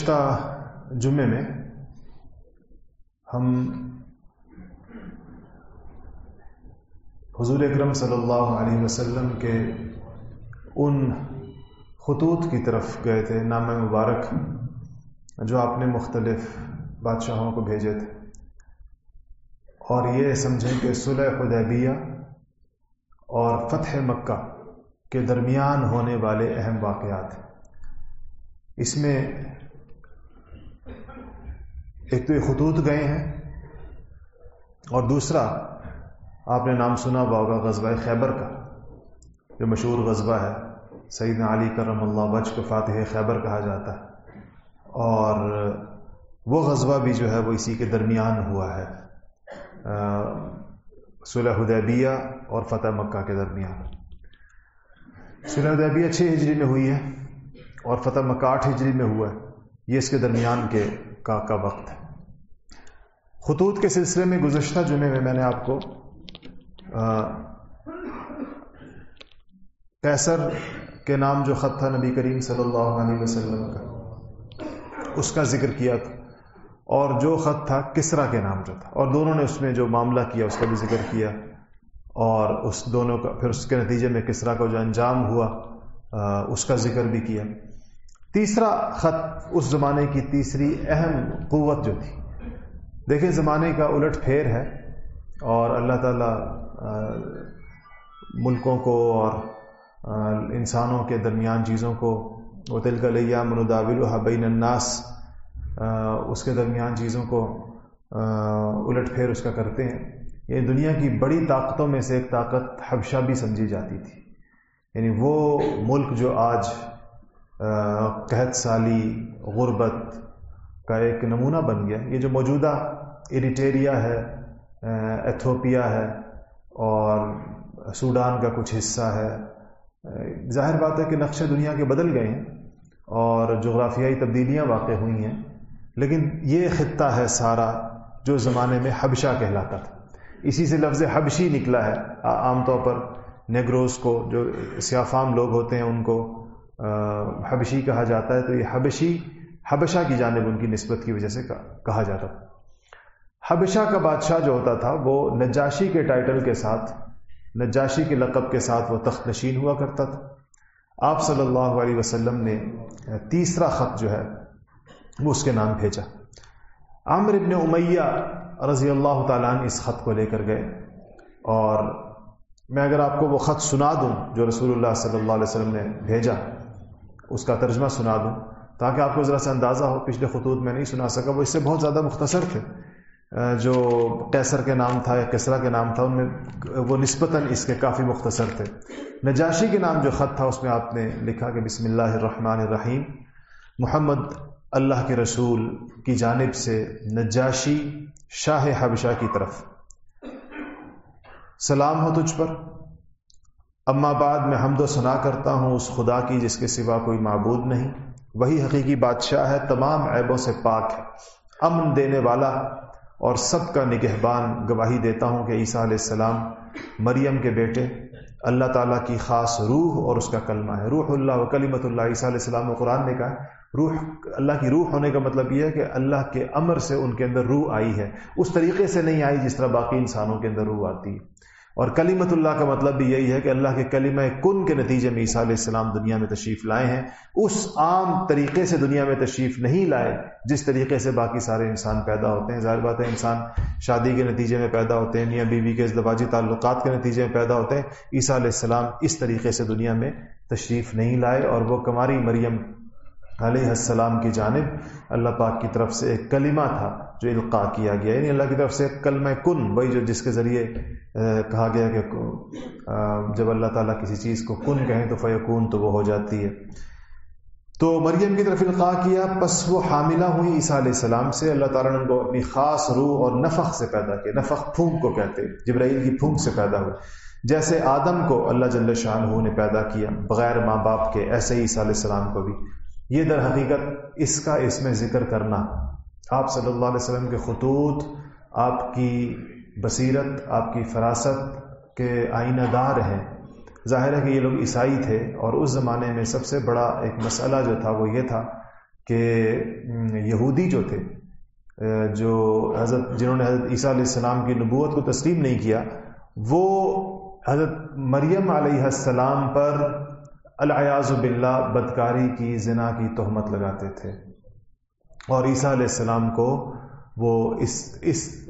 گزشتہ جمعے میں ہم حضور اکرم صلی اللہ علیہ وسلم کے ان خطوط کی طرف گئے تھے نام مبارک، جو آپ نے مختلف بادشاہوں کو بھیجے تھے۔ اور یہ سمجھیں کہ صلح حدیبیہ اور فتح مکہ کے درمیان ہونے والے اہم واقعات۔ اس میں ایک تو یہ خطوط گئے ہیں اور دوسرا، آپ نے نام سنا ہوا ہوگا غزوہ خیبر کا جو مشہور غزوہ ہے۔ سیدنا علی کرم اللہ وج کو فاتح خیبر کہا جاتا ہے۔ اور وہ غزوہ بھی جو ہے وہ اسی کے درمیان ہوا ہے۔ صلح حدیبیہ اور فتح مکہ کے درمیان۔ صلح حدیبیہ چھ ہجری میں ہوئی ہے اور فتح مکہ آٹھ ہجری میں ہوا ہے۔ یہ اس کے درمیان کے کا کا وقت ہے۔ خطوط کے سلسلے میں گزشتہ جمعے میں میں نے آپ کو کیسر کے نام جو خط تھا نبی کریم صلی اللہ علیہ وسلم کا، اس کا ذکر کیا تھا۔ اور جو خط تھا کسرا کے نام جو تھا، اور دونوں نے اس میں جو معاملہ کیا، اس کا بھی ذکر کیا۔ اور اس دونوں کا، پھر اس کے نتیجے میں کسرا کا جو انجام ہوا اس کا ذکر بھی کیا۔ تیسرا خط اس زمانے کی تیسری اہم قوت جو تھی دیکھیں زمانے کا الٹ پھیر ہے اور اللہ تعالیٰ ملکوں کو اور انسانوں کے درمیان چیزوں کو وہ تل کا لیا منوداول بین الناس اس کے درمیان چیزوں کو الٹ پھیر اس کا کرتے ہیں۔ یہ دنیا کی بڑی طاقتوں میں سے ایک طاقت حبشہ بھی سمجھی جاتی تھی۔ یعنی وہ ملک جو آج قحط سالی، غربت کا ایک نمونہ بن گیا، یہ جو موجودہ ایریٹیریا ہے ایتھوپیا ہے اور سوڈان کا کچھ حصہ ہے۔ ظاہر بات ہے کہ نقشے دنیا کے بدل گئے ہیں اور جغرافیائی تبدیلیاں واقع ہوئی ہیں، لیکن یہ خطہ ہے سارا جو زمانے میں حبشہ کہلاتا تھا۔ اسی سے لفظ حبشی نکلا ہے۔ عام طور پر نیگروز کو، جو سیافام لوگ ہوتے ہیں، ان کو حبشی کہا جاتا ہے۔ تو یہ حبشی، حبشہ کی جانب ان کی نسبت کی وجہ سے کہا جاتا تھا۔ حبشہ کا بادشاہ جو ہوتا تھا، وہ نجاشی کے ٹائٹل کے ساتھ، نجاشی کے لقب کے ساتھ وہ تخت نشین ہوا کرتا تھا۔ آپ صلی اللہ علیہ وسلم نے تیسرا خط جو ہے، وہ اس کے نام بھیجا۔ عامر ابن امیہ رضی اللہ تعالیٰ نے اس خط کو لے کر گئے۔ اور میں اگر آپ کو وہ خط سنا دوں جو رسول اللہ صلی اللہ علیہ وسلم نے بھیجا، اس کا ترجمہ سنا دوں، تاکہ آپ کو ذرا سا اندازہ ہو، پچھلے خطوط میں نہیں سنا سکا، وہ اس سے بہت زیادہ مختصر تھے۔ جو کیسر کے نام تھا یا کسرا کے نام تھا، ان میں وہ نسبتاً اس کے کافی مختصر تھے۔ نجاشی کے نام جو خط تھا، اس میں آپ نے لکھا کہ بسم اللہ الرحمن الرحیم، محمد اللہ کے رسول کی جانب سے نجاشی شاہ حبشہ کی طرف۔ سلام ہو تجھ پر۔ اما بعد میں حمد و ثنا کرتا ہوں اس خدا کی جس کے سوا کوئی معبود نہیں۔ وہی حقیقی بادشاہ ہے، تمام عیبوں سے پاک ہے۔ امن دینے والا اور سب کا نگہبان گواہی دیتا ہوں کہ عیسیٰ علیہ السلام مریم کے بیٹے، اللہ تعالیٰ کی خاص روح اور اس کا کلمہ ہے۔ روح اللہ و کلیمت اللہ، عیسیٰ علیہ السلام و قرآن نے کہا روح، اللہ کی روح ہونے کا مطلب یہ ہے کہ اللہ کے امر سے ان کے اندر روح آئی ہے۔ اس طریقے سے نہیں آئی جس طرح باقی انسانوں کے اندر روح آتی۔ ہے اور کلیمت اللہ کا مطلب بھی یہی ہے کہ اللہ کے کلمہ کن کے نتیجے میں عیسیٰ علیہ السلام دنیا میں تشریف لائے ہیں۔ اس عام طریقے سے دنیا میں تشریف نہیں لائے جس طریقے سے باقی سارے انسان پیدا ہوتے ہیں۔ ظاہر بات ہے انسان شادی کے نتیجے میں پیدا ہوتے ہیں، میاں بیوی کے ازدواجی تعلقات کے نتیجے میں پیدا ہوتے ہیں۔ عیسیٰ علیہ السلام اس طریقے سے دنیا میں تشریف نہیں لائے اور وہ کماری مریم علیہ السلام کی جانب اللہ پاک کی طرف سے ایک کلمہ تھا جو القاع کیا گیا یعنی اللہ کی طرف سے کلمہ کن، وہی جو جس کے ذریعے کہا گیا کہ جب اللہ تعالیٰ کسی چیز کو کن کہیں تو فیکون تو وہ ہو جاتی ہے۔ تو مریم کی طرف القاع کیا، پس وہ حاملہ ہوئی عیسیٰ علیہ السلام سے، اللہ تعالیٰ نے ان کو اپنی خاص روح اور نفق سے پیدا کیا نفق پھونک کو کہتے جبرائیل کی پھونک سے پیدا ہوئے جیسے آدم کو اللہ جل شاہ نے پیدا کیا، بغیر ماں باپ کے، ایسے ہی عیسیٰ علیہ السلام کو بھی۔ یہ در حقیقت اس کا اس میں ذکر کرنا آپ صلی اللہ علیہ وسلم کے خطوط، آپ کی بصیرت، آپ کی فراست کے آئینہ دار ہیں۔ ظاہر ہے کہ یہ لوگ عیسائی تھے اور اس زمانے میں سب سے بڑا ایک مسئلہ جو تھا وہ یہ تھا کہ یہودی جو تھے، جو حضرت جنہوں نے حضرت عیسیٰ علیہ السلام کی نبوت کو تسلیم نہیں کیا، وہ حضرت مریم علیہ السلام پر الیاز باللہ، بدکاری کی، زنا کی تہمت لگاتے تھے۔ اور عیسیٰ علیہ السلام کو وہ اس اس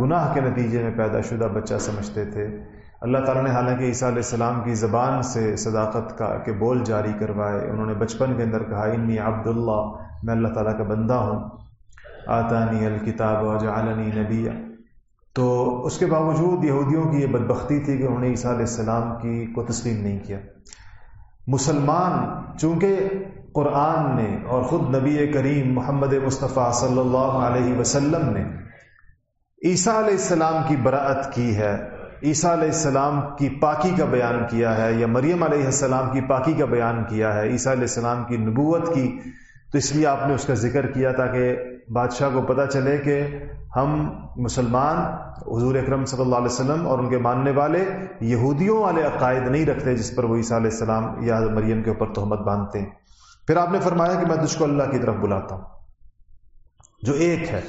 گناہ کے نتیجے میں پیدا شدہ بچہ سمجھتے تھے۔ اللہ تعالیٰ نے حالانکہ عیسیٰ علیہ السلام کی زبان سے صداقت کا، کے بول جاری کروائے، انہوں نے بچپن کے اندر کہا، انی عبداللہ، میں اللہ تعالیٰ کا بندہ ہوں۔ آتانی الکتاب و جعلنی نبی تو اس کے باوجود یہودیوں کی یہ بدبختی تھی کہ انہوں نے عیسیٰ علیہ السلام کی کو تسلیم نہیں کیا۔ مسلمان چونکہ قرآن نے اور خود نبی کریم محمد مصطفیٰ صلی اللہ علیہ وسلم نے عیسیٰ علیہ السلام کی براعت کی ہے، عیسیٰ علیہ السلام کی پاکی کا بیان کیا ہے یا مریم علیہ السلام کی پاکی کا بیان کیا ہے، عیسیٰ علیہ السلام کی نبوت کی، تو اس لیے آپ نے اس کا ذکر کیا تاکہ بادشاہ کو پتہ چلے کہ ہم مسلمان حضور اکرم صلی اللہ علیہ وسلم اور ان کے ماننے والے یہودیوں والے عقائد نہیں رکھتے جس پر وہ عیسیٰ علیہ السلام یا مریم کے اوپر تہمت باندھتے ہیں۔ پھر آپ نے فرمایا کہ میں تجھ کو اللہ کی طرف بلاتا ہوں۔ جو ایک ہے،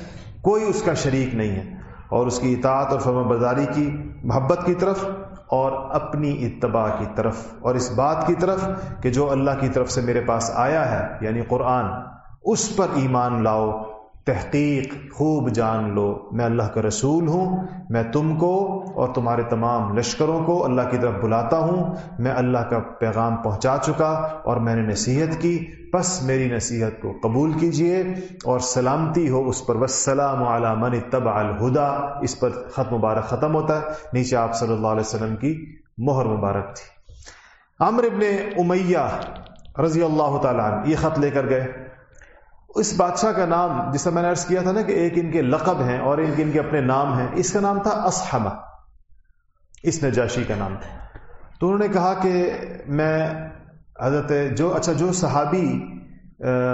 کوئی اس کا شریک نہیں ہے۔ اور اس کی اطاعت اور فرما برداری کی، محبت کی طرف اور اپنی اتباع کی طرف۔ اور اس بات کی طرف کہ جو اللہ کی طرف سے میرے پاس آیا ہے یعنی قرآن، اس پر ایمان لاؤ۔ تحقیق، خوب جان لو۔ میں اللہ کا رسول ہوں، میں تم کو اور تمہارے تمام لشکروں کو اللہ کی طرف بلاتا ہوں۔ میں اللہ کا پیغام پہنچا چکا اور میں نے نصیحت کی۔ بس میری نصیحت کو قبول کیجیے اور سلامتی ہو اس پر۔ وسلام من تب الہدا اس پر خط مبارک ختم ہوتا ہے۔ نیچے آپ صلی اللہ علیہ وسلم کی مہر مبارک تھی۔ عمر ابن امیہ رضی اللہ تعالیٰ یہ خط لے کر گئے۔ اس بادشاہ کا نام جس سے میں نے عرض کیا تھا نا کہ ایک ان کے لقب ہیں اور ان کے ان کے اپنے نام ہیں، اس کا نام تھا اسحمہ۔ اس نجاشی کا نام تھا۔ تو انہوں نے کہا کہ میں حضرت جو اچھا جو صحابی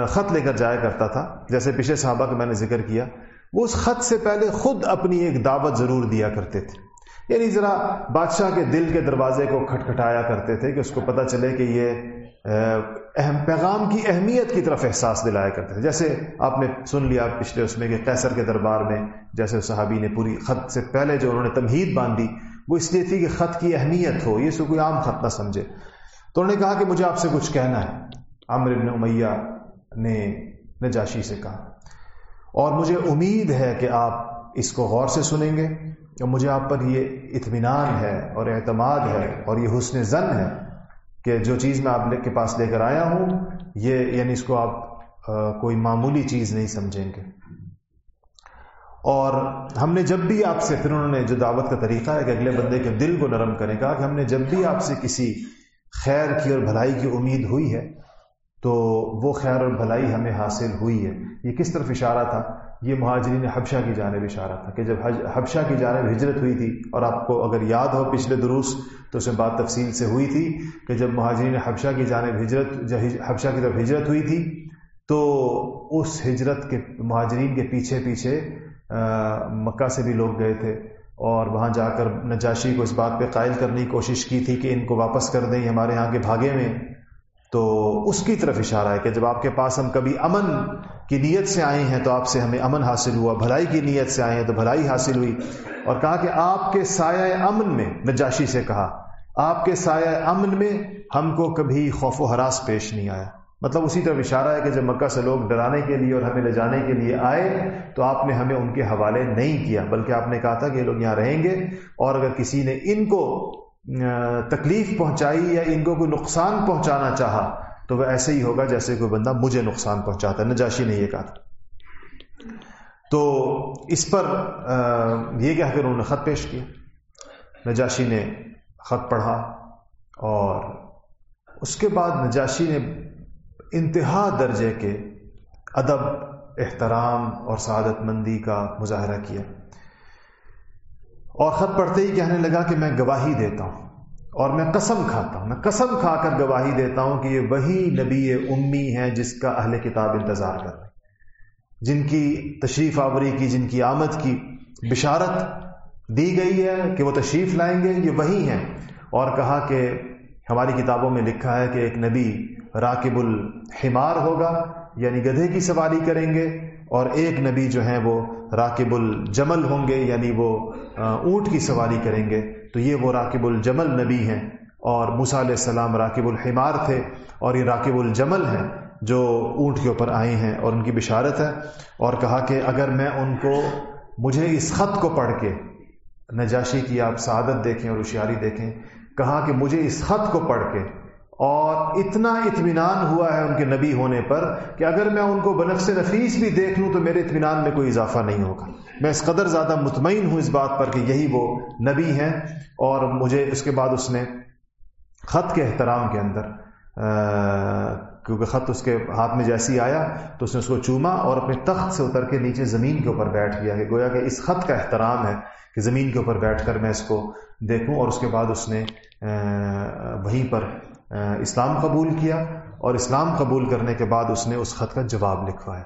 خط لے کر جایا کرتا تھا، جیسے پچھلے صحابہ کا میں نے ذکر کیا، وہ اس خط سے پہلے خود اپنی ایک دعوت ضرور دیا کرتے تھے۔ یعنی ذرا بادشاہ کے دل کے دروازے کو کھٹکھٹایا کرتے تھے کہ اس کو پتہ چلے کہ یہ اہم پیغام کی اہمیت کی طرف احساس دلایا کرتے تھے۔ جیسے آپ نے سن لیا پچھلے اس میں کہ قیصر کے دربار میں، جیسے صحابی نے پوری خط سے پہلے جو انہوں نے تمہید باندھی، وہ اس لیے تھی کہ خط کی اہمیت ہو، یہ سو کوئی عام خط نہ سمجھے۔ تو انہوں نے کہا کہ مجھے آپ سے کچھ کہنا ہے۔ عامر ابن امیہ نے نجاشی سے کہا، اور مجھے امید ہے کہ آپ اس کو غور سے سنیں گے، اور مجھے آپ پر یہ اطمینان ہے اور اعتماد ہے اور یہ حسن زن ہے۔ کہ جو چیز میں آپ کے پاس لے کر آیا ہوں، یہ یعنی اس کو آپ کوئی معمولی چیز نہیں سمجھیں گے۔ اور ہم نے جب بھی آپ سے، پھر انہوں نے جو دعوت کا طریقہ ہے کہ اگلے بندے کے دل کو نرم کرنے کا، کہ ہم نے جب بھی آپ سے کسی خیر کی اور بھلائی کی امید ہوئی ہے، تو وہ خیر اور بھلائی ہمیں حاصل ہوئی ہے۔ یہ کس طرف اشارہ تھا؟ یہ مہاجرین حبشہ کی جانب اشارہ تھا کہ جب حبشہ کی جانب ہجرت ہوئی تھی اور آپ کو اگر یاد ہو پچھلے دروس تو اس میں بات تفصیل سے ہوئی تھی کہ جب مہاجرین حبشہ کی جانب ہجرت حبشہ کی طرف ہجرت ہوئی تھی تو اس ہجرت کے مہاجرین کے پیچھے پیچھے مکہ سے بھی لوگ گئے تھے اور وہاں جا کر نجاشی کو اس بات پہ قائل کرنے کی کوشش کی تھی کہ ان کو واپس کر دیں ہمارے یہاں کے بھاگے میں۔ تو اس کی طرف اشارہ ہے کہ جب آپ کے پاس ہم کبھی امن کی نیت سے آئے ہیں تو آپ سے ہمیں امن حاصل ہوا، بھلائی کی نیت سے آئے ہیں تو بھلائی حاصل ہوئی۔ اور کہا کہ آپ کے سایہ امن میں، نجاشی سے کہا، آپ کے سایہ امن میں ہم کو کبھی خوف و حراس پیش نہیں آیا۔ مطلب اسی طرف اشارہ ہے کہ جب مکہ سے لوگ ڈرانے کے لیے اور ہمیں لے جانے کے لیے آئے تو آپ نے ہمیں ان کے حوالے نہیں کیا، بلکہ آپ نے کہا تھا کہ یہ لوگ یہاں رہیں گے اور اگر کسی نے ان کو تکلیف پہنچائی یا ان کو کوئی نقصان پہنچانا چاہا، تو وہ ایسے ہی ہوگا جیسے کوئی بندہ مجھے نقصان پہنچاتا ہے، نجاشی نے یہ کہا تھا تو اس پر یہ کہہ کر انہوں نے خط پیش کیا۔ نجاشی نے خط پڑھا اور اس کے بعد نجاشی نے انتہا درجے کے ادب، احترام اور سعادت مندی کا مظاہرہ کیا۔ اور خط پڑھتے ہی کہنے لگا کہ میں گواہی دیتا ہوں اور میں قسم کھاتا ہوں، میں قسم کھا کر گواہی دیتا ہوں کہ یہ وہی نبی امی ہیں جس کا اہل کتاب انتظار کر رہے جن کی تشریف آوری کی، جن کی آمد کی بشارت دی گئی ہے کہ وہ تشریف لائیں گے، یہ وہی ہیں۔ اور کہا کہ ہماری کتابوں میں لکھا ہے کہ ایک نبی راکب الحمار ہوگا یعنی گدھے کی سواری کریں گے۔ اور ایک نبی جو ہیں وہ راکب الجمل ہوں گے یعنی وہ اونٹ کی سواری کریں گے۔ تو یہ وہ راکب الجمل نبی ہیں۔ اور موسیٰ علیہ السلام راکب الحمار تھے اور یہ راکب الجمل ہیں جو اونٹ کے اوپر آئے ہیں اور ان کی بشارت ہے۔ اور کہا کہ اگر میں ان کو، مجھے اس خط کو پڑھ کے، نجاشی کی آپ سعادت دیکھیں اور ہوشیاری دیکھیں، کہا کہ مجھے اس خط کو پڑھ کے اور اتنا اطمینان ہوا ہے ان کے نبی ہونے پر کہ اگر میں ان کو بنفس نفیس بھی دیکھ لوں تو میرے اطمینان میں کوئی اضافہ نہیں ہوگا۔ میں اس قدر زیادہ مطمئن ہوں اس بات پر کہ یہی وہ نبی ہیں اور مجھے اس کے بعد اس نے خط کے احترام کے اندر کیونکہ خط اس کے ہاتھ میں جیسی آیا تو اس نے اس کو چوما اور اپنے تخت سے اتر کے نیچے زمین کے اوپر بیٹھ گیا کہ گویا کہ اس خط کا احترام ہے کہ زمین کے اوپر بیٹھ کر میں اس کو دیکھوں اور اس کے بعد اس نے وہیں پر اسلام قبول کیا اور اسلام قبول کرنے کے بعد اس نے اس خط کا جواب لکھوایا۔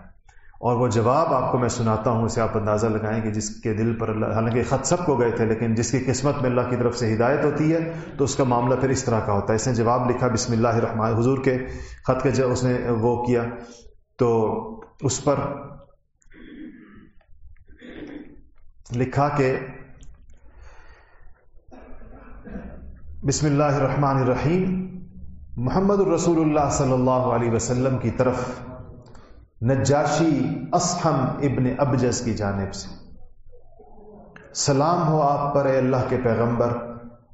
اور وہ جواب آپ کو میں سناتا ہوں، اسے آپ اندازہ لگائیں کہ جس کے دل پر اللہ، حالانکہ خط سب کو گئے تھے، لیکن جس کی قسمت میں اللہ کی طرف سے ہدایت ہوتی ہے، تو اس کا معاملہ پھر اس طرح کا ہوتا ہے۔ اس نے جواب لکھا، بسم اللہ الرحمن، حضور کے خط کے اس نے وہ کیا، تو اس پر لکھا کہ بسم اللہ الرحمن الرحیم محمد الرسول اللہ صلی اللہ علیہ وسلم کی طرف نجاشی اسحم ابن ابجس کی جانب سے۔ سلام ہو آپ پر اے اللہ کے پیغمبر،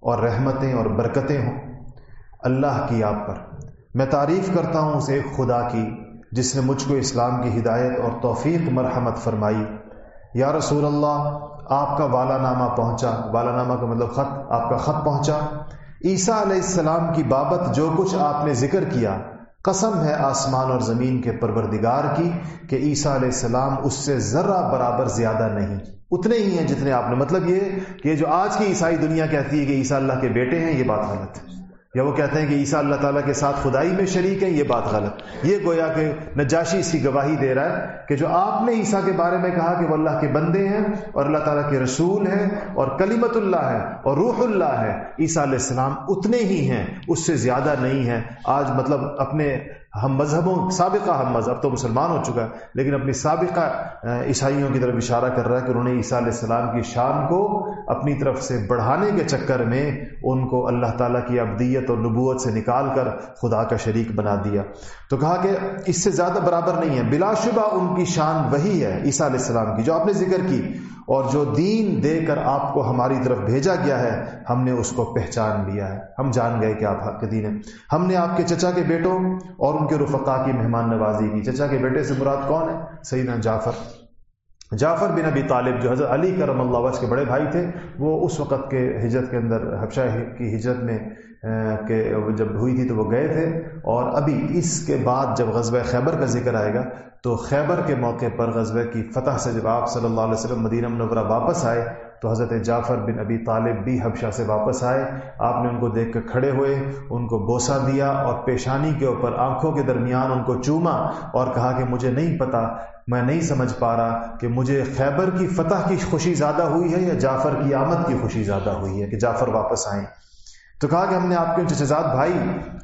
اور رحمتیں اور برکتیں ہوں۔ اللہ کی آپ پر۔ میں تعریف کرتا ہوں اس ایک خدا کی، جس نے مجھ کو اسلام کی ہدایت اور توفیق، مرحمت فرمائی۔ یا رسول اللہ، آپ کا والا نامہ پہنچا۔ والا نامہ کا مطلب خط، آپ کا خط پہنچا۔ عیسیٰ علیہ السلام کی بابت جو کچھ آپ نے ذکر کیا، قسم ہے آسمان اور زمین کے پروردگار کی کہ عیسیٰ علیہ السلام اس سے ذرہ برابر زیادہ نہیں۔ اتنے ہی ہیں جتنے آپ نے۔ مطلب یہ کہ جو آج کی عیسائی دنیا کہتی ہے کہ عیسیٰ اللہ کے بیٹے ہیں، یہ بات غلط ہے۔ یا وہ کہتے ہیں کہ عیسیٰ اللہ تعالیٰ کے ساتھ خدائی میں شریک ہے یہ بات غلط۔ یہ گویا کہ نجاشی اس کی گواہی دے رہا ہے کہ جو آپ نے عیسیٰ کے بارے میں کہا کہ وہ اللہ کے بندے ہیں اور اللہ تعالیٰ کے رسول ہیں اور کلیمت اللہ ہے اور روح اللہ ہے، عیسیٰ علیہ السلام اتنے ہی ہیں، اس سے زیادہ نہیں ہیں۔ آج مطلب اپنے ہم مذہبوں، سابقہ ہم مذہب تو مسلمان ہو چکا ہے، لیکن اپنی سابقہ عیسائیوں کی طرف اشارہ کر رہا ہے کہ انہوں نے عیسیٰ علیہ السلام کی شان کو اپنی طرف سے بڑھانے کے چکر میں ان کو اللہ تعالیٰ کی ابدیت اور نبوت سے نکال کر خدا کا شریک بنا دیا۔ تو کہا کہ اس سے زیادہ برابر نہیں ہے، بلا شبہ ان کی شان وہی ہے، عیسیٰ علیہ السلام کی، جو آپ نے ذکر کی۔ اور جو دین دے کر آپ کو ہماری طرف بھیجا گیا ہے، ہم نے اس کو پہچان لیا ہے۔ ہم جان گئے کہ آپ حق کے دین ہیں۔ ہم نے آپ کے چچا کے بیٹوں اور ان کے رفقا کی مہمان نوازی کی۔ چچا کے بیٹے سے مراد کون ہے؟ سیدنا جعفر۔ جعفر بن ابی طالب جو حضرت علی کرم اللہ وجہ کے بڑے بھائی تھے، وہ اس وقت کے ہجرت کے اندر حبشہ کی ہجرت میں کہ جب ہوئی تھی تو وہ گئے تھے۔ اور ابھی اس کے بعد جب غزوہ خیبر کا ذکر آئے گا، تو خیبر کے موقع پر غزوہ کی فتح سے جب آپ صلی اللہ علیہ وسلم مدینہ منورہ واپس آئے، تو حضرت جعفر بن ابی طالب بھی حبشہ سے واپس آئے۔ آپ نے ان کو دیکھ کر کھڑے ہوئے، ان کو بوسا دیا اور پیشانی کے اوپر آنکھوں کے درمیان ان کو چوما اور کہا کہ مجھے نہیں پتا میں نہیں سمجھ پا رہا کہ مجھے خیبر کی فتح کی خوشی زیادہ ہوئی ہے یا جعفر کی آمد کی خوشی زیادہ ہوئی ہے کہ جعفر واپس آئیں۔ تو کہا کہ ہم نے آپ کے چچزاد بھائی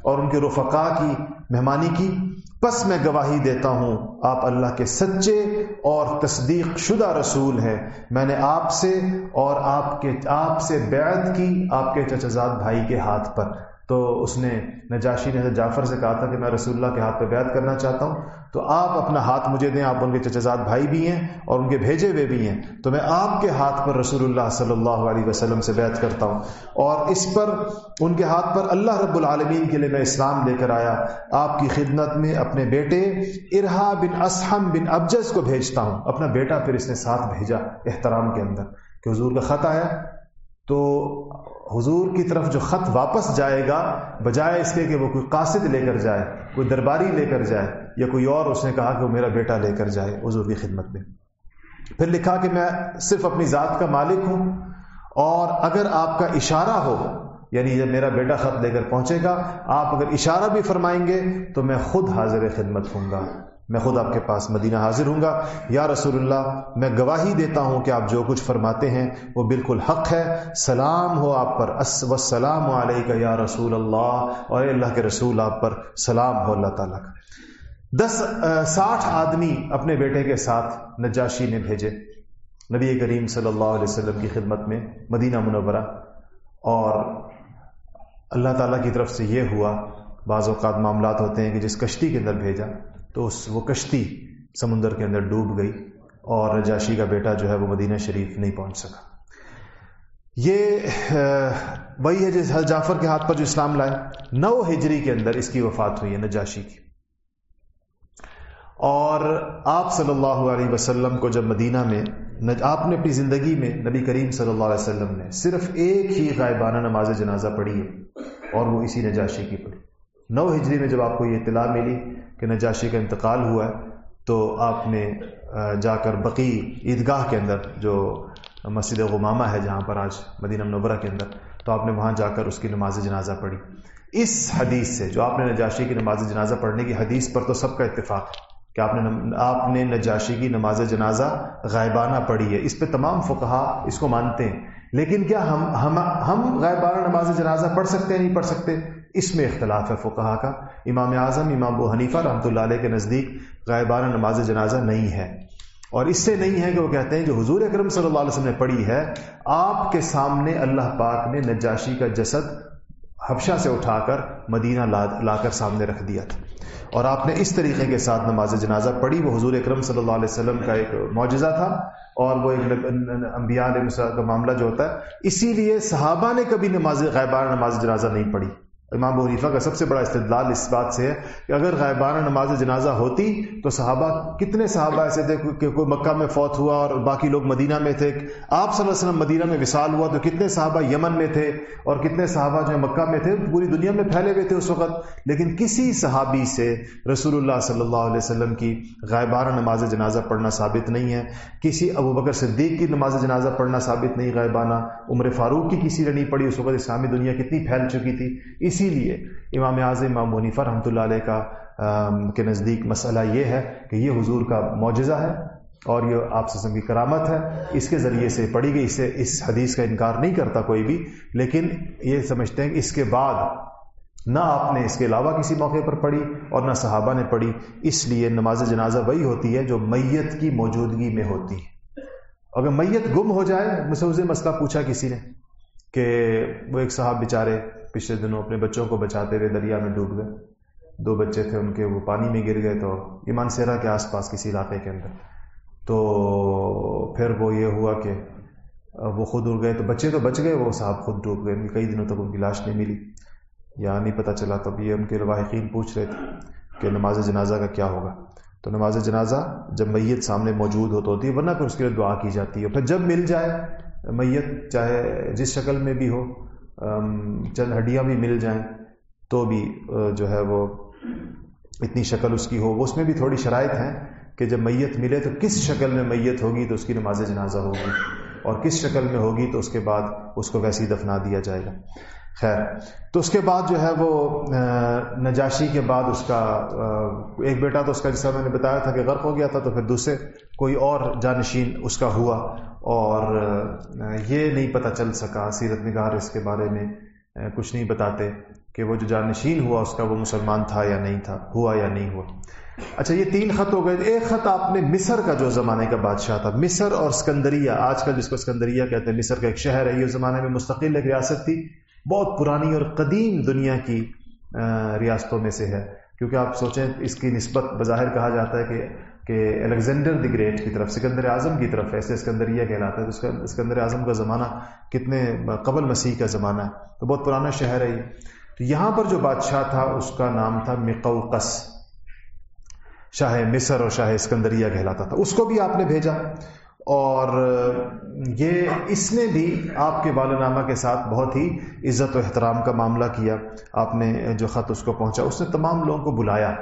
اور ان کے رفقا کی مہمانی کی۔ پس میں گواہی دیتا ہوں، آپ اللہ کے سچے اور تصدیق شدہ رسول ہیں۔ میں نے آپ سے اور آپ کے، آپ سے بیعت کی آپ کے چچزاد بھائی کے ہاتھ پر تو اس نے نجاشی نے جعفر سے کہا تھا کہ میں رسول اللہ کے ہاتھ پہ بیعت کرنا چاہتا ہوں، تو آپ اپنا ہاتھ مجھے دیں، آپ ان کے چچزاد بھائی بھی ہیں اور ان کے بھیجے ہوئے بھی ہیں، تو میں آپ کے ہاتھ پر رسول اللہ صلی اللہ علیہ وسلم سے بیعت کرتا ہوں۔ اور اس پر، ان کے ہاتھ پر اللہ رب العالمین کے لیے میں اسلام لے کر آیا۔ آپ کی خدمت میں اپنے بیٹے ارہا بن اسحم بن ابجز کو بھیجتا ہوں۔ اپنا بیٹا پھر اس نے ساتھ بھیجا احترام کے اندر کہ حضور کا خط آیا۔ تو حضور کی طرف جو خط واپس جائے گا، بجائے اس کے کہ وہ کوئی قاصد لے کر جائے، کوئی درباری لے کر جائے، یا کوئی اور اس نے کہا کہ وہ میرا بیٹا لے کر جائے حضور کی خدمت میں۔ پھر لکھا کہ میں صرف اپنی ذات کا مالک ہوں، اور اگر آپ کا اشارہ ہو یعنی جب میرا بیٹا خط لے کر پہنچے گا، آپ اگر اشارہ بھی فرمائیں گے تو میں خود حاضر خدمت ہوں گا۔ میں خود آپ کے پاس مدینہ حاضر ہوں گا۔ یا رسول اللہ، میں گواہی دیتا ہوں کہ آپ جو کچھ فرماتے ہیں، وہ بالکل حق ہے۔ سلام ہو آپ پر۔ وسلام علیہ کا یا رسول اللہ۔ اور اللہ کے رسول، آپ پر سلام ہو، اللہ تعالیٰ کا۔ دس ساٹھ آدمی اپنے بیٹے کے ساتھ نجاشی نے بھیجے۔ نبی کریم صلی اللہ علیہ وسلم کی خدمت میں مدینہ منورہ۔ اور اللہ تعالیٰ کی طرف سے یہ ہوا، بعض اوقات معاملات ہوتے ہیں کہ جس کشتی کے اندر بھیجا۔ تو اس وہ کشتی سمندر کے اندر ڈوب گئی اور نجاشی کا بیٹا جو ہے وہ مدینہ شریف نہیں پہنچ سکا۔ یہ وہی ہے جس حل جعفر کے ہاتھ پر جو اسلام لائے۔ نو ہجری کے اندر اس کی وفات ہوئی ہے نجاشی کی۔ اور آپ صلی اللہ علیہ وسلم کو جب مدینہ میں آپ نے اپنی زندگی میں نبی کریم صلی اللہ علیہ وسلم نے صرف ایک ہی غائبانہ نماز جنازہ پڑھی ہے اور وہ اسی نجاشی کی پڑھی۔ نو ہجری میں جب آپ کو یہ اطلاع ملی کہ نجاشی کا انتقال ہوا ہے، تو آپ نے جا کر بقی عیدگاہ کے اندر، جو مسجد غمامہ ہے جہاں پر آج مدینہ منورہ کے اندر، تو آپ نے وہاں جا کر اس کی نماز جنازہ پڑھی۔ اس حدیث سے، جو آپ نے نجاشی کی نماز جنازہ پڑھنے کی حدیث پر تو سب کا اتفاق ہے کہ آپ نے آپ نے نجاشی کی نماز جنازہ غائبانہ پڑھی ہے۔ اس پہ تمام فقہا اس کو مانتے ہیں۔ لیکن کیا ہم ہم ہم غائبانہ نماز جنازہ پڑھ سکتے ہیں نہیں پڑھ سکتے؟ اس میں اختلاف ہے فقہا کا۔ امام اعظم، امام ابو حنیفہ رحمۃ اللہ علیہ کے نزدیک غائبانہ نماز جنازہ نہیں ہے۔ اور اس سے نہیں ہے کہ وہ کہتے ہیں جو حضور اکرم صلی اللہ علیہ وسلم نے پڑھی ہے، آپ کے سامنے اللہ پاک نے نجاشی کا جسد حفشہ سے اٹھا کر مدینہ لا کر سامنے رکھ دیا تھا۔ اور آپ نے اس طریقے کے ساتھ نماز جنازہ پڑھی۔ وہ حضور اکرم صلی اللہ علیہ وسلم کا ایک معجزہ تھا اور وہ ایک انبیاء علیہ کا معاملہ جو ہوتا ہے، اسی لیے صحابہ نے کبھی نماز غیبانہ نماز جنازہ نہیں پڑھی۔ امام حنیفہ کا سب سے بڑا استدلال اس بات سے ہے کہ اگر غائبانہ نماز جنازہ ہوتی تو صحابہ کتنے صحابہ ایسے تھے کہ کوئی مکہ میں فوت ہوا اور باقی لوگ مدینہ میں تھے؟ آپ صلی اللہ علیہ وسلم مدینہ میں وصال ہوا تو کتنے صحابہ یمن میں تھے اور کتنے صحابہ جو مکہ میں تھے؟ پوری دنیا میں پھیلے ہوئے تھے اس وقت۔ لیکن کسی صحابی سے رسول اللہ صلی اللہ علیہ وسلم کی غائبانہ نماز جنازہ پڑھنا ثابت نہیں ہے۔ کسی ابو بکر صدیق کی نماز جنازہ پڑھنا ثابت نہیں، غائبانہ عمر فاروق کی کسی نے نہیں پڑھی، اس وقت اسلامی دنیا کتنی پھیل چکی تھی۔ اس اسی لیے امام اعظم، امام منیفہ رحمۃ اللہ علیہ کا کے نزدیک مسئلہ یہ ہے کہ یہ حضور کا معجزہ ہے اور یہ آپ سے کی کرامت ہے۔ اس کے ذریعے سے پڑھی گئی اسے اس حدیث کا انکار نہیں کرتا کوئی بھی۔ لیکن یہ سمجھتے ہیں کہ اس کے بعد نہ آپ نے اس کے علاوہ کسی موقع پر پڑھی اور نہ صحابہ نے پڑھی۔ اس لیے نماز جنازہ وہی ہوتی ہے جو میت کی موجودگی میں ہوتی ہے۔ اگر میت گم ہو جائے مجھ سے مسئلہ پوچھا کسی نے کہ وہ ایک صاحب بیچارے پچھلے دنوں اپنے بچوں کو بچاتے ہوئے دریا میں ڈوب گئے۔ دو بچے تھے، ان کے وہ پانی میں گر گئے تو ایمان سیرا کے آس پاس کسی علاقے کے اندر۔ تو پھر وہ یہ ہوا کہ وہ خود اڑ گئے تو بچے تو بچ گئے، وہ صاحب خود ڈوب گئے۔ کئی دنوں تک ان کی لاش نہیں ملی۔ یا نہیں پتہ چلا تب یہ ان کے رواحقین پوچھ رہے تھے کہ نماز جنازہ کا کیا ہوگا۔ تو نماز جنازہ جب میت سامنے موجود ہو تو ہوتی ہے، ورنہ پھر اس کے لیے دعا کی جاتی ہے۔ پھر جب مل جائے میت، چاہے جس شکل میں بھی ہو چند ہڈیاں بھی مل جائیں تو بھی جو ہے وہ اتنی شکل اس کی ہو۔ اس میں بھی تھوڑی شرائط ہیں کہ جب میت ملے تو کس شکل میں میت ہوگی تو اس کی نماز جنازہ ہوگی، اور کس شکل میں ہوگی تو اس کے بعد اس کو ویسی دفنا دیا جائے گا۔ خیر، تو اس کے بعد جو ہے وہ نجاشی کے بعد اس کا ایک بیٹا تو اس کا جیسا میں نے بتایا تھا کہ غرق ہو گیا تھا تو پھر دوسرے کوئی اور جانشین اس کا ہوا۔ اور یہ نہیں پتہ چل سکا، سیرت نگار اس کے بارے میں کچھ نہیں بتاتے کہ وہ جو جانشین ہوا، اس کا وہ مسلمان تھا یا نہیں تھا، ہوا یا نہیں ہوا۔ اچھا یہ تین خط ہو گئے۔ ایک خط آپ نے مصر کا جو زمانے کا بادشاہ تھا، مصر اور اسکندریہ۔ آج کل جس کو اسکندریہ کہتے ہیں، مصر کا ایک شہر ہے، یہ زمانے میں مستقل ایک ریاست تھی۔ بہت پرانی اور قدیم دنیا کی ریاستوں میں سے ہے۔ کیونکہ آپ سوچیں، اس کی نسبت بظاہر کہا جاتا ہے کہ کہ الیگزینڈر دی گریٹ کی طرف، سکندر اعظم کی طرف، ایسے اسکندریہ کہلاتا ہے۔ تو اس کا اسکندر اعظم کا زمانہ کتنے قبل مسیح کا زمانہ ہے۔ تو بہت پرانا شہر ہے یہ۔ تو یہاں پر جو بادشاہ تھا، اس کا نام تھا مقوقس شاہ مصر اور شاہ اسکندریہ کہلاتا تھا۔ اس کو بھی آپ نے بھیجا۔ اور یہ اس نے بھی آپ کے والنامہ کے ساتھ بہت ہی عزت و احترام کا معاملہ کیا۔ آپ نے جو خط اس کو پہنچا، اس نے تمام لوگوں کو بلایا۔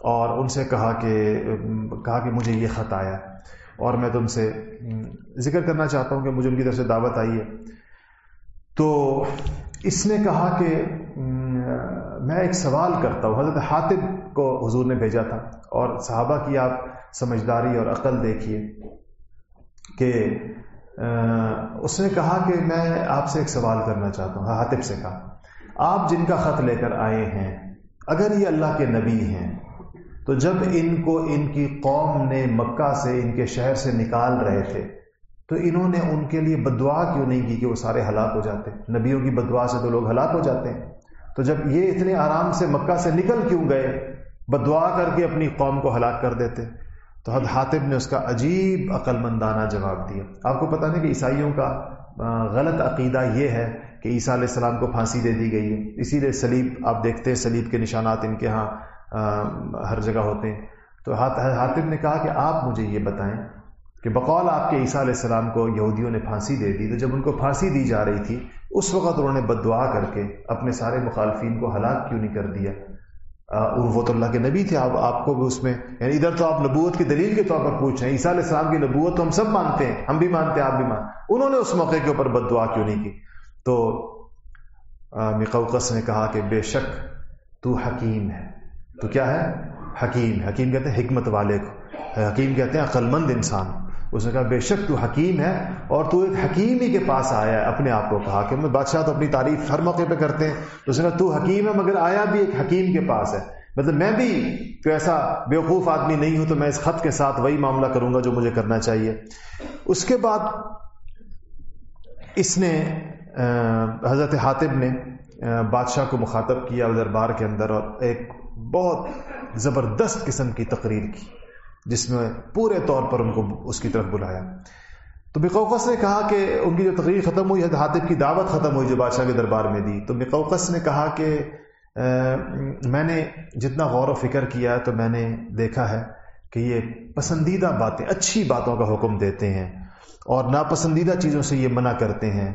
اور ان سے کہا کہ کہا کہ مجھے یہ خط آیا اور میں تم سے ذکر کرنا چاہتا ہوں کہ مجھے ان کی طرف سے دعوت آئی ہے۔ تو اس نے کہا کہ میں ایک سوال کرتا ہوں۔ حضرت حاطب کو حضور نے بھیجا تھا۔ اور صحابہ کی آپ سمجھداری اور عقل دیکھیے کہ اس نے کہا کہ میں آپ سے ایک سوال کرنا چاہتا ہوں۔ حاطب سے کہا، آپ جن کا خط لے کر آئے ہیں، اگر یہ اللہ کے نبی ہیں تو جب ان کو ان کی قوم نے مکہ سے ان کے شہر سے نکال رہے تھے، تو انہوں نے ان کے لیے بدعا کیوں نہیں کی کہ وہ سارے ہلاک ہو جاتے نبیوں کی بدعا سے تو لوگ ہلاک ہو جاتے ہیں۔ تو جب یہ اتنے آرام سے مکہ سے نکل کیوں گئے، بدعا کر کے اپنی قوم کو ہلاک کر دیتے۔ تو حد حاطب نے اس کا عجیب عقل مندانہ جواب دیا۔ آپ کو پتہ نہیں کہ عیسائیوں کا غلط عقیدہ یہ ہے کہ عیسیٰ علیہ السلام کو پھانسی دے دی گئی ہے۔ اسی لیے سلیب، آپ دیکھتے ہیں سلیب کے نشانات ان کے ہاں۔ ہر جگہ ہوتے ہیں۔ تو حاطب نے کہا کہ آپ مجھے یہ بتائیں کہ بقول آپ کے عیسیٰ علیہ السلام کو یہودیوں نے پھانسی دے دی تو جب ان کو پھانسی دی جا رہی تھی، اس وقت انہوں نے بد دعا کر کے اپنے سارے مخالفین کو ہلاک کیوں نہیں کر دیا؟ وہ تو اللہ کے نبی تھے آپ آپ کو بھی اس میں یعنی ادھر تو آپ نبوت کی دلیل کے طور پر پوچھ رہے ہیں۔ عیسیٰ علیہ السلام کی نبوت تو ہم سب مانتے ہیں، ہم بھی مانتے ہیں، آپ بھی مانتے انہوں نے اس موقع کے اوپر بد دعا کیوں نہیں کی؟ تو مقوقس نے کہا کہ بے شک تو حکیم ہے۔ تو کیا ہے؟ حکیم. حکیم کہتے ہیں حکمت والے کو. حکیم کہتے ہیں عقل مند انسان. اس نے کہا، بے شک تو حکیم ہے اور تو ایک حکیم ہی کے پاس آیا ہے اپنے آپ کو. کہا کہ میں بادشاہ تو اپنی تعریف ہر موقع پہ کرتے ہیں. اس نے کہا، تو حکیم ہے مگر آیا بھی ایک حکیم کے پاس ہے. مطلب میں بھی تو ایسا بیوقوف آدمی نہیں ہوں تو میں اس خط کے ساتھ وہی معاملہ کروں گا جو مجھے کرنا چاہیے. اس کے بعد اس نے حضرت حاطب نے بادشاہ کو مخاطب کیا دربار کے اندر اور ایک بہت زبردست قسم کی تقریر کی، جس میں پورے طور پر ان کو اس کی طرف بلایا۔ تو بقوقس نے کہا کہ ان کی جو تقریر ختم ہوئی حاطب کی دعوت ختم ہوئی جو بادشاہ کے دربار میں دی۔ تو بقوقس نے کہا کہ میں نے جتنا غور و فکر کیا تو میں نے دیکھا ہے کہ یہ پسندیدہ باتیں، اچھی باتوں کا حکم دیتے ہیں اور ناپسندیدہ چیزوں سے یہ منع کرتے ہیں۔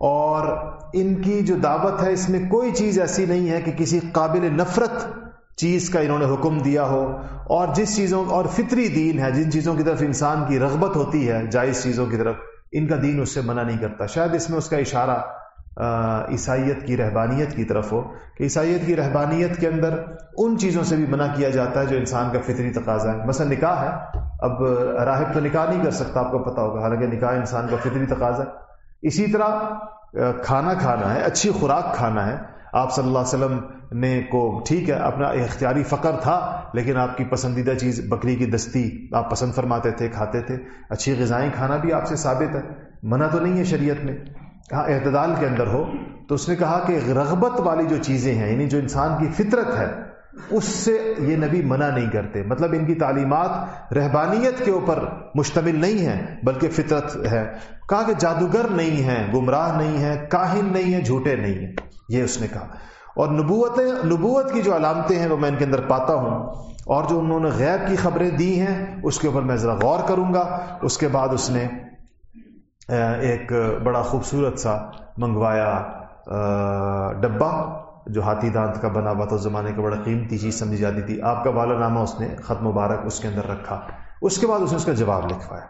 اور ان کی جو دعوت ہے، اس میں کوئی چیز ایسی نہیں ہے کہ کسی قابل نفرت چیز کا انہوں نے حکم دیا ہو اور جس چیزوں اور فطری دین ہے، جن چیزوں کی طرف انسان کی رغبت ہوتی ہے، جائز چیزوں کی طرف، ان کا دین اس سے منع نہیں کرتا۔ شاید اس میں اس کا اشارہ عیسائیت کی رہبانیت کی طرف ہو کہ عیسائیت کی رہبانیت کے اندر ان چیزوں سے بھی منع کیا جاتا ہے جو انسان کا فطری تقاضا ہے۔ مثلا نکاح ہے۔ اب راہب تو نکاح نہیں کر سکتا، آپ کو پتا ہوگا۔ حالانکہ نکاح انسان کا فطری تقاضا ہے۔ اسی طرح کھانا کھانا ہے، اچھی خوراک کھانا ہے۔ آپ صلی اللہ علیہ وسلم نے کو ٹھیک ہے، اپنا اختیاری فقر تھا، لیکن آپ کی پسندیدہ چیز بکری کی دستی آپ پسند فرماتے تھے، کھاتے تھے۔ اچھی غذائیں کھانا بھی آپ سے ثابت ہے۔ منع تو نہیں ہے شریعت میں۔ کہا، اعتدال کے اندر ہو۔ تو اس نے کہا کہ رغبت والی جو چیزیں ہیں یعنی جو انسان کی فطرت ہے، اس سے یہ نبی منع نہیں کرتے۔ مطلب ان کی تعلیمات رہبانیت کے اوپر مشتمل نہیں ہیں، بلکہ فطرت ہے۔ کہا کہ جادوگر نہیں ہے گمراہ نہیں ہے کاہن نہیں ہے جھوٹے نہیں ہیں۔ یہ اس نے کہا۔ اور نبوتیں، نبوت کی جو علامتیں ہیں وہ میں ان کے اندر پاتا ہوں۔ اور جو انہوں نے غیب کی خبریں دی ہیں، اس کے اوپر میں ذرا غور کروں گا۔ اس کے بعد اس نے ایک بڑا خوبصورت سا منگوایا ڈبا جو ہاتھی دانت کا بنا ہوا تھا، اس زمانے کا بڑا قیمتی چیز سمجھی جاتی تھی۔ آپ کا والا نامہ اس نے خط مبارک اس کے اندر رکھا۔ اس کے بعد اس نے اس کا جواب لکھوایا۔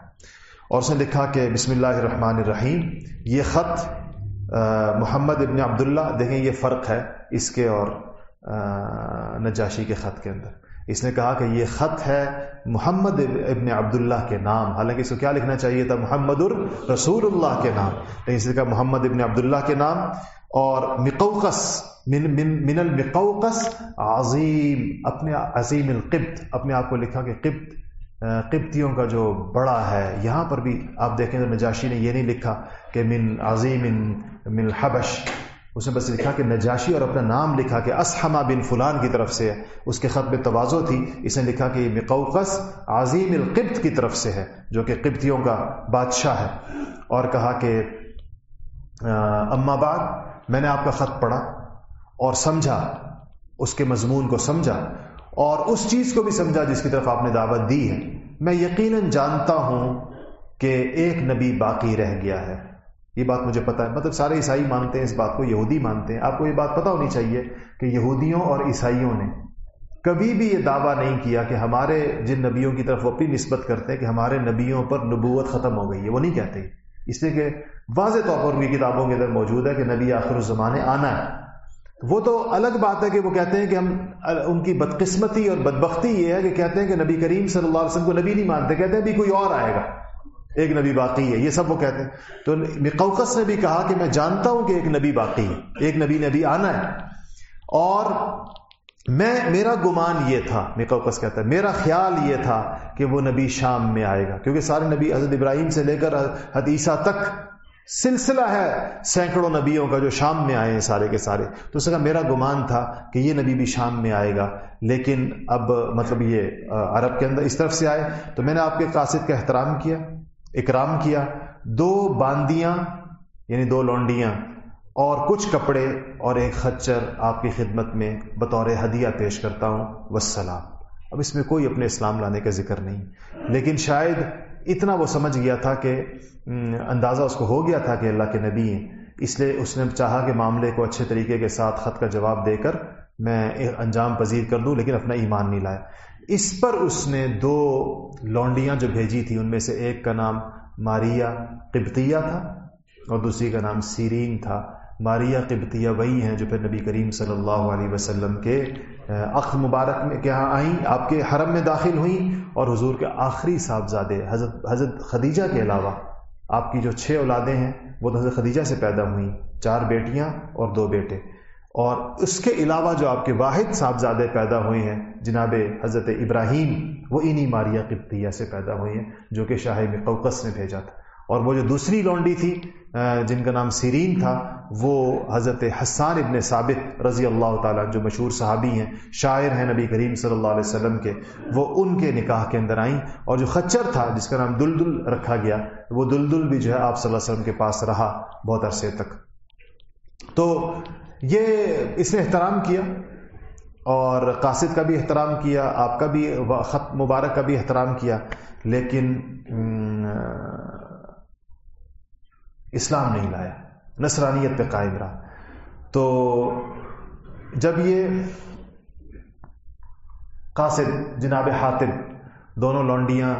اور اس نے لکھا کہ بسم اللہ الرحمن الرحیم، یہ خط محمد ابن عبداللہ، دیکھیں یہ فرق ہے اس کے اور نجاشی کے خط کے اندر۔ اس نے کہا کہ یہ خط ہے محمد ابن عبداللہ کے نام۔ حالانکہ اس کو کیا لکھنا چاہیے تھا؟ محمد الرسول اللہ کے نام۔ لیکن اس نے کہا محمد ابن عبداللہ کے نام اور مقوقس، من من من المقوقس عظیم، اپنے عظیم القبط، اپنے آپ کو لکھا کہ قبط۔ قبطیوں کا جو بڑا ہے، یہاں پر بھی آپ دیکھیں تو نجاشی نے یہ نہیں لکھا کہ من عظیم، من الحبش اس نے بس لکھا کہ نجاشی اور اپنا نام لکھا کہ اسحما بن فلان کی طرف سے اس کے خط میں توازو تھی۔ اس نے لکھا کہ یہ مقوقس عظیم القبط کی طرف سے ہے، جو کہ قبطیوں کا بادشاہ ہے۔ اور کہا کہ اما بعد، میں نے آپ کا خط پڑھا اور سمجھا، اس کے مضمون کو سمجھا۔ اور اس چیز کو بھی سمجھا جس کی طرف آپ نے دعوت دی ہے۔ میں یقیناً جانتا ہوں کہ ایک نبی باقی رہ گیا ہے۔ یہ بات مجھے پتا ہے۔ مطلب سارے عیسائی مانتے ہیں، اس بات کو یہودی مانتے ہیں۔ آپ کو یہ بات پتا ہونی چاہیے کہ یہودیوں اور عیسائیوں نے کبھی بھی یہ دعویٰ نہیں کیا کہ ہمارے جن نبیوں کی طرف وہ اپنی نسبت کرتے ہیں کہ ہمارے نبیوں پر نبوت ختم ہو گئی ہے۔ وہ نہیں کہتے۔ اس لیے کہ واضح طور پر بھی کتابوں کے اندر موجود ہے کہ نبی آخر الزمانے آنا ہے۔ وہ تو الگ بات ہے کہ وہ کہتے ہیں کہ ہم ان کی بدقسمتی اور بدبختی یہ ہے کہ کہتے ہیں کہ نبی کریم صلی اللہ علیہ وسلم کو نبی نہیں مانتے، کہتے ہیں بھی کوئی اور آئے گا، ایک نبی باقی ہے، یہ سب وہ کہتے ہیں۔ تو مقوقس نے بھی کہا کہ میں جانتا ہوں کہ ایک نبی باقی ہے، ایک نبی نبی آنا ہے۔ اور میں، میرا گمان یہ تھا میکوکس کہتا ہے، میرا خیال یہ تھا کہ وہ نبی شام میں آئے گا، کیونکہ سارے نبی حضرت ابراہیم سے لے کر حدیثہ تک سلسلہ ہے سینکڑوں نبیوں کا جو شام میں آئے ہیں سارے کے سارے۔ تو اس کا میرا گمان تھا کہ یہ نبی بھی شام میں آئے گا، لیکن اب مطلب یہ عرب کے اندر اس طرف سے آئے۔ تو میں نے آپ کے قاصد کا احترام کیا، اکرام کیا۔ دو باندیاں یعنی دو لونڈیاں اور کچھ کپڑے اور ایک خچر آپ کی خدمت میں بطور ہدیہ پیش کرتا ہوں۔ وسلام اب اس میں کوئی اپنے اسلام لانے کا ذکر نہیں، لیکن شاید اتنا وہ سمجھ گیا تھا کہ اندازہ اس کو ہو گیا تھا کہ اللہ کے نبی ہیں۔ اس لیے اس نے چاہا کہ معاملے کو اچھے طریقے کے ساتھ خط کا جواب دے کر میں انجام پذیر کر دوں، لیکن اپنا ایمان نہیں لایا۔ اس پر اس نے دو لونڈیاں جو بھیجی تھی ان میں سے ایک کا نام ماریا قبطیہ تھا اور دوسری کا نام سیرین تھا۔ ماریا قبطیہ وہی ہیں جو پھر نبی کریم صلی اللہ علیہ وسلم کے اخ مبارک میں کیا آئیں، آپ کے حرم میں داخل ہوئیں اور حضور کے آخری صاحبزادے، حضرت حضرت خدیجہ کے علاوہ۔ آپ کی جو چھ اولادیں ہیں، وہ حضرت خدیجہ سے پیدا ہوئیں، چار بیٹیاں اور دو بیٹے۔ اور اس کے علاوہ جو آپ کے واحد صاحبزادے پیدا ہوئے ہیں، جناب حضرت ابراہیم، وہ انہی ماریا قبطیہ سے پیدا ہوئے ہیں، جو کہ شاہ مقوقس نے بھیجا تھا۔ اور وہ جو دوسری لونڈی تھی جن کا نام سیرین تھا، وہ حضرت حسان ابن ثابت رضی اللہ تعالیٰ جو مشہور صحابی ہیں، شاعر ہیں نبی کریم صلی اللہ علیہ وسلم کے، وہ ان کے نکاح کے اندر آئیں اور جو خچر تھا، جس کا نام دلدل رکھا گیا، وہ دلدل بھی جو ہے آپ صلی اللہ علیہ وسلم کے پاس رہا بہت عرصے تک۔ تو یہ اس نے احترام کیا اور قاصد کا بھی احترام کیا، آپ کا بھی، خط مبارک کا بھی احترام کیا، لیکن اسلام نہیں لایا، نصرانیت پہ قائم رہا۔ تو جب یہ قاصد جناب حاطب دونوں لونڈیاں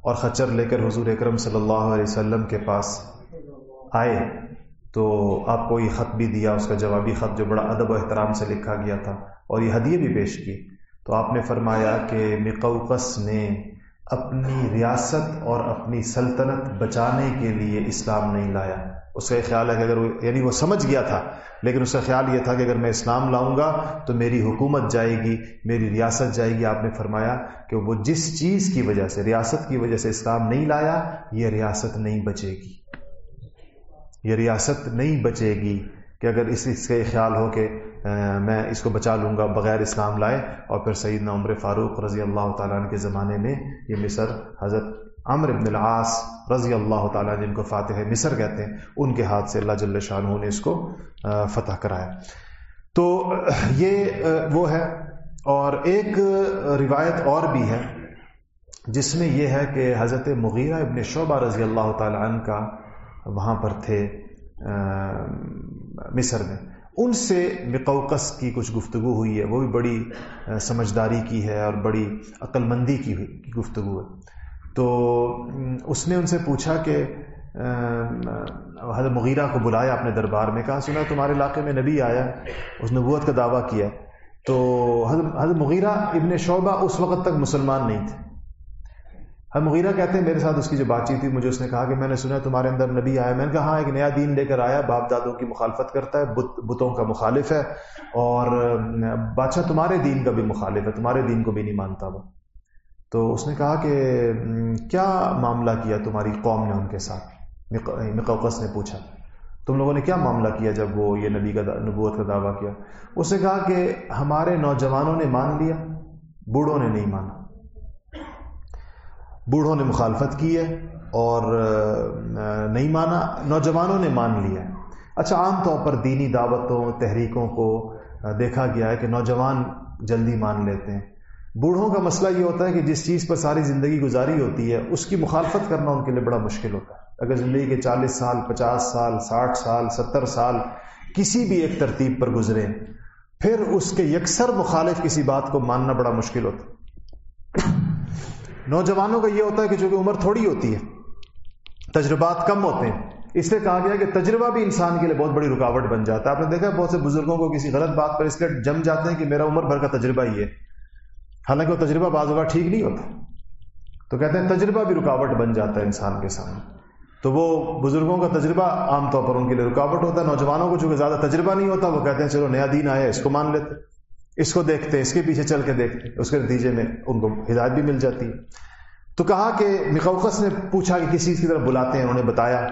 اور خچر لے کر حضور اکرم صلی اللہ علیہ وسلم کے پاس آئے، تو آپ کو یہ خط بھی دیا، اس کا جوابی خط جو بڑا ادب و احترام سے لکھا گیا تھا اور یہ ہدیے بھی پیش کی۔ تو آپ نے فرمایا کہ مقوقس نے اپنی ریاست اور اپنی سلطنت بچانے کے لیے اسلام نہیں لایا۔ اس کا یہ خیال ہے کہ اگر وہ یعنی وہ سمجھ گیا تھا، لیکن اس کا خیال یہ تھا کہ اگر میں اسلام لاؤں گا تو میری حکومت جائے گی، میری ریاست جائے گی۔ آپ نے فرمایا کہ وہ جس چیز کی وجہ سے، ریاست کی وجہ سے اسلام نہیں لایا، یہ ریاست نہیں بچے گی۔ یہ ریاست نہیں بچے گی کہ اگر اس اس کا یہ خیال ہو کہ میں اس کو بچا لوں گا بغیر اسلام لائے۔ اور پھر سیدنا عمر فاروق رضی اللہ تعالیٰ عنہ کے زمانے میں یہ مصر حضرت عمر ابن العاص رضی اللہ تعالیٰ جن کو فاتح مصر کہتے ہیں، ان کے ہاتھ سے اللہ جل شاہ نے اس کو فتح کرایا۔ تو یہ وہ ہے۔ اور ایک روایت اور بھی ہے، جس میں یہ ہے کہ حضرت مغیرہ ابن شعبہ رضی اللہ تعالیٰ عنہ کا وہاں پر تھے مصر میں۔ ان سے مقوقس کی کچھ گفتگو ہوئی ہے، وہ بھی بڑی سمجھداری کی ہے اور بڑی عقل مندی کی گفتگو ہے۔ تو اس نے ان سے پوچھا کہ حضرت مغیرہ کو بلایا اپنے دربار میں، کہا، سنا، تمہارے علاقے میں نبی آیا، اس نبوت کا دعویٰ کیا تو حضرت مغیرہ ابن شعبہ اس وقت تک مسلمان نہیں تھے۔ ہم مغیرہ کہتے ہیں، میرے ساتھ اس کی جو بات چیت تھی مجھے اس نے کہا کہ میں نے سنا تمہارے اندر نبی آیا میں نے کہا ہاں ایک نیا دین لے کر آیا، باپ دادوں کی مخالفت کرتا ہے، بت بتوں کا مخالف ہے۔ اور، بادشاہ، تمہارے دین کا بھی مخالف ہے، تمہارے دین کو بھی نہیں مانتا وہ۔ تو اس نے کہا کہ کیا معاملہ کیا تمہاری قوم نے ان کے ساتھ؟ مقوقس نے پوچھا۔ تم لوگوں نے کیا معاملہ کیا جب وہ یہ نبی کا نبوت کا دعویٰ کیا؟ اس نے کہا کہ ہمارے نوجوانوں نے مان لیا، بوڑھوں نے نہیں مانا۔ بوڑھوں نے مخالفت کی ہے اور نہیں مانا، نوجوانوں نے مان لیا اچھا عام طور پر دینی دعوتوں، تحریکوں کو دیکھا گیا ہے کہ نوجوان جلدی مان لیتے ہیں۔ بوڑھوں کا مسئلہ یہ ہوتا ہے کہ جس چیز پر ساری زندگی گزاری ہوتی ہے، اس کی مخالفت کرنا ان کے لیے بڑا مشکل ہوتا ہے۔ اگر زندگی کے چالیس سال، پچاس سال، ساٹھ سال، ستر سال کسی بھی ایک ترتیب پر گزرے، پھر اس کے یکسر مخالف کسی بات کو ماننا بڑا مشکل ہوتا ہے۔ نوجوانوں کا یہ ہوتا ہے کہ چونکہ عمر تھوڑی ہوتی ہے، تجربات کم ہوتے ہیں۔ اس لیے کہا گیا کہ تجربہ بھی انسان کے لیے بہت بڑی رکاوٹ بن جاتا ہے۔ آپ نے دیکھا بہت سے بزرگوں کو کسی غلط بات پر اس لیے جم جاتے ہیں کہ میرا عمر بھر کا تجربہ ہی ہے۔ حالانکہ وہ تجربہ بعض اوقات ٹھیک نہیں ہوتا۔ تو کہتے ہیں تجربہ بھی رکاوٹ بن جاتا ہے انسان کے سامنے۔ تو وہ بزرگوں کا تجربہ عام طور پر ان کے لیے رکاوٹ ہوتا ہے۔ نوجوانوں کو چونکہ زیادہ تجربہ نہیں ہوتا، وہ کہتے ہیں چلو نیا دین آیا اس کو مان لیتے اس کو دیکھتے ہیں، اس کے پیچھے چل کے دیکھتے ہیں، اس کے نتیجے میں ان کو ہدایت بھی مل جاتی ہے۔ تو کہا کہ مقوقس نے پوچھا کہ کسی کی طرف بلاتے ہیں، انہوں نے بتایا۔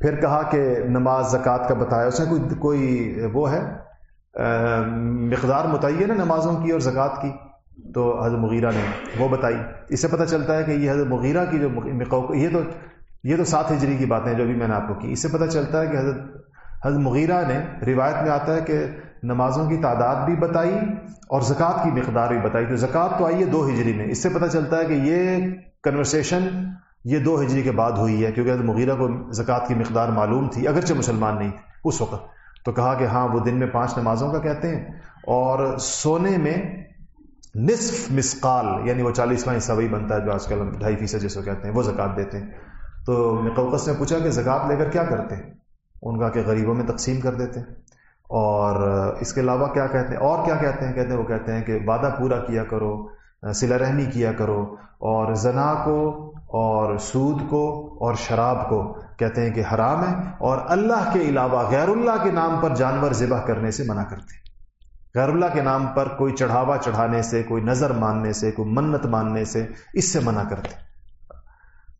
پھر کہا کہ نماز زکوٰۃ کا بتایا۔ اس نے کوئی کوئی وہ ہے؟ مقدار متعین ہے نمازوں کی اور زکوٰۃ کی۔ تو حضرت مغیرہ نے وہ بتائی۔ اس سے پتہ چلتا ہے کہ یہ حضرت مغیرہ کی جو یہ تو یہ تو سات ہجری کی باتیں جو بھی میں نے آپ کو کی۔ اس سے پتہ چلتا ہے کہ حضرت حضرت مغیرہ نے روایت میں آتا ہے کہ نمازوں کی تعداد بھی بتائی اور زکوٰۃ کی مقدار بھی بتائی۔ تو زکوٰۃ تو آئی ہے دو ہجری میں۔ اس سے پتہ چلتا ہے کہ یہ کنورسیشن یہ دو ہجری کے بعد ہوئی ہے، کیونکہ مغیرہ کو زکوٰۃ کی مقدار معلوم تھی، اگرچہ مسلمان نہیں تھے اس وقت۔ تو کہا کہ ہاں وہ دن میں پانچ نمازوں کا کہتے ہیں۔ اور سونے میں نصف مسقال یعنی وہ چالیسواں حصہ وہی بنتا ہے جو آج کل ہم ڈھائی فیصد جس کو کہتے ہیں، وہ زکوٰۃ دیتے ہیں۔ تو مقوقس نے پوچھا کہ زکوٰۃ لے کر کیا کرتے ہیں؟ ان کا کہ غریبوں میں تقسیم کر دیتے ہیں۔ اور اس کے علاوہ کیا کہتے ہیں؟ اور کیا کہتے ہیں؟ کہتے ہیں، وہ کہتے ہیں کہ وعدہ پورا کیا کرو سلا رحمی کیا کرو، اور زنا کو، اور سود کو، اور شراب کو۔ کہتے ہیں کہ حرام ہے اور اللہ کے علاوہ غیر اللہ کے نام پر جانور ذبح کرنے سے منع کرتے ہیں۔ غیر اللہ کے نام پر کوئی چڑھاوا چڑھانے سے، کوئی نظر ماننے سے، کوئی منت ماننے سے اس سے منع کرتے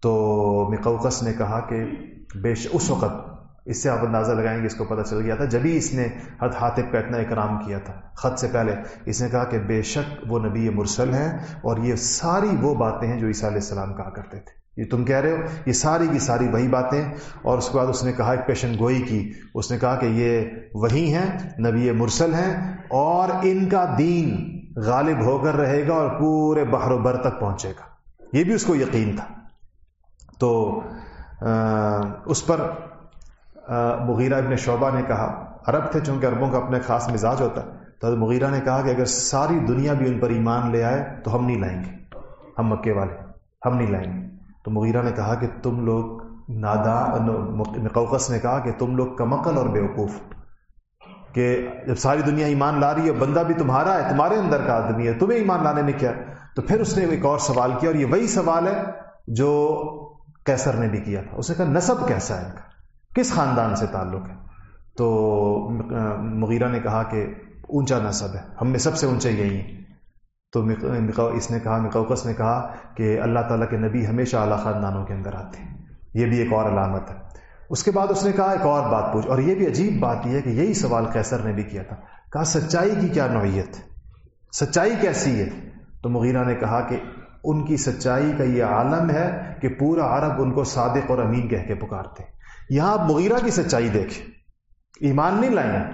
تو مقوقس نے کہا کہ بے اس وقت اس سے آپ اندازہ لگائیں گے اس کو پتہ چل گیا تھا۔ جبھی اس نے حد حاطب کا اتنا اکرام کیا تھا، خط سے پہلے اس نے کہا کہ بے شک وہ نبی مرسل ہیں اور یہ ساری وہ باتیں ہیں جو عیسیٰ علیہ السلام کہا کرتے تھے۔ یہ تم کہہ رہے ہو؟ یہ ساری کی ساری وہی باتیں۔ اور اس کے بعد اس نے کہا، ایک پیشن گوئی کی، اس نے کہا کہ یہ وہی ہیں، نبی مرسل ہیں اور ان کا دین غالب ہو کر رہے گا اور پورے بحر و بر تک پہنچے گا۔ یہ بھی اس کو یقین تھا۔ تو اس پر مغیرہ ابن شعبہ نے کہا، عرب تھے چونکہ عربوں کا اپنے خاص مزاج ہوتا ہے تو مغیرہ نے کہا کہ اگر ساری دنیا بھی ان پر ایمان لے آئے تو ہم نہیں لائیں گے۔ ہم مکے والے، ہم نہیں لائیں گے۔ تو مغیرہ نے کہا کہ تم لوگ نادا مقوقس نے کہا کہ تم لوگ کمکل اور بیوقوف۔ کہ جب ساری دنیا ایمان لا رہی ہے، بندہ بھی تمہارا ہے، تمہارے اندر کا آدمی ہے، تمہیں ایمان لانے میں کیا تو پھر اس نے ایک اور سوال کیا اور یہ وہی سوال ہے جو کیسر نے بھی کیا تھا۔ اس نے کہا نصب کیسا ہے ان کا؟ کس خاندان سے تعلق ہے؟ تو مغیرہ نے کہا کہ اونچا نصب ہے، ہم میں سب سے اونچے یہی ہیں۔ تو اس نے کہا مقوقس نے کہا کہ اللہ تعالیٰ کے نبی ہمیشہ اعلیٰ خاندانوں کے اندر آتے ہیں۔ یہ بھی ایک اور علامت ہے۔ اس کے بعد اس نے کہا ایک اور بات پوچھ، اور یہ بھی عجیب بات یہ ہے کہ یہی سوال کیسر نے بھی کیا تھا۔ کہا، سچائی کی کیا نوعیت؟ سچائی کیسی ہے؟ تو مغیرہ نے کہا کہ ان کی سچائی کا یہ عالم ہے کہ پورا عرب ان کو صادق اور امین کہہ کے پکارتے یہاں آپ مغیرہ کی سچائی دیکھیں۔ ایمان نہیں لائیں۔